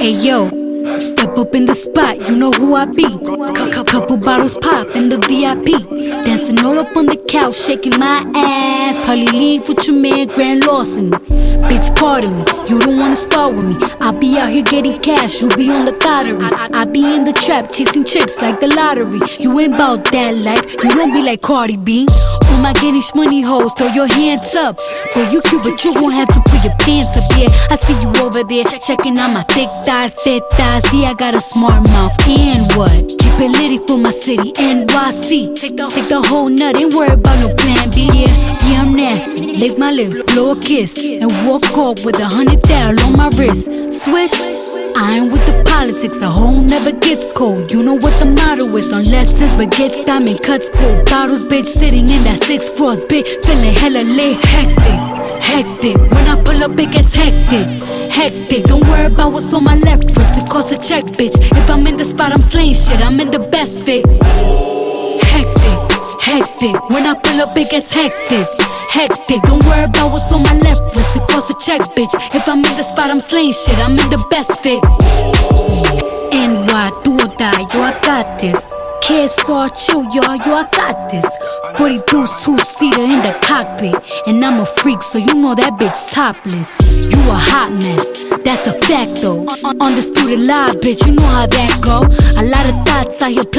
Hey yo, step up in the spot, you know who I be. Cou- Couple bottles pop in the VIP. Dancing all up on the couch, shaking my ass. Probably leave with your man, Grand larceny. Bitch, pardon me, you don't wanna spar with me. I be out here getting cash, you be on the lottery. I, I be in the trap, chasing chips like the lottery. You ain't bout that life, you don't be like Cardi B. All my Guinness money hoes, throw your hands up. Boy, you cute, but you won't have to put your pants up. Yeah, I see you over there checking out my thick thighs, thick thighs. See, I got a smart mouth. And what? Keep it litty for my city, NYC. Take the, whole nut, ain't worry about no plan B. Yeah, yeah, I'm nasty. Lick my lips, blow a kiss, and walk off with a hundred thou on my wrist. Swish. I ain't with the politics, a hoe never gets cold. You know what the motto is, unless it's baguettes, diamond cuts, gold bottles, bitch, sitting in that six frost, bitch, feeling hella lit, hectic, hectic. When I pull up, it gets hectic, hectic. Don't worry about what's on my left wrist, it costs a check, bitch. If I'm in the spot, I'm slaying shit, I'm in the best fit. Hectic, hectic. When I pull up, it gets hectic, hectic. Don't worry about what's on my left check, bitch. If I'm in the spot, I'm slaying shit, I'm in the best fit. NY, do or die, yo, I got this. Kids all chill, y'all, yo, I got this. 42 two seater in the cockpit. And I'm a freak, so you know that bitch topless. You a hot mess, that's a fact though. Undisputed lie, bitch, you know how that go. A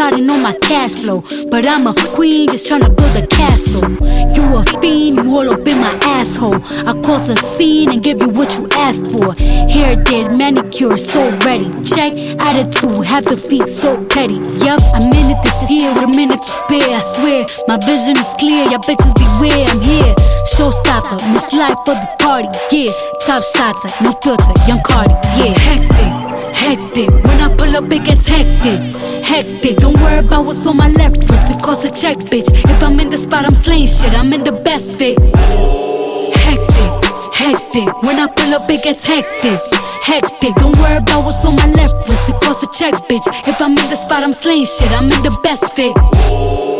plotting on my cash flow. But I'm a queen, just tryna build a castle. You a fiend, you all up in my asshole. I cause a scene and give you what you asked for. Hair did, manicure, so ready. Check, attitude, have the feet so petty. Yup, a minute this year, a minute to spare. I swear, my vision is clear. Y'all bitches beware, I'm here. Showstopper, Miss Life for the party. Yeah, top shots, no filter, young Cardi. Yeah, hectic, hectic. When up, it gets hectic. Hectic, don't worry about what's on my left wrist. It costs a check, bitch. If I'm in the spot, I'm slaying shit. I'm in the best fit. Hectic, hectic. When I pull up, it gets hectic. Hectic, don't worry about what's on my left wrist. It costs a check, bitch. If I'm in the spot, I'm slaying shit. I'm in the best fit.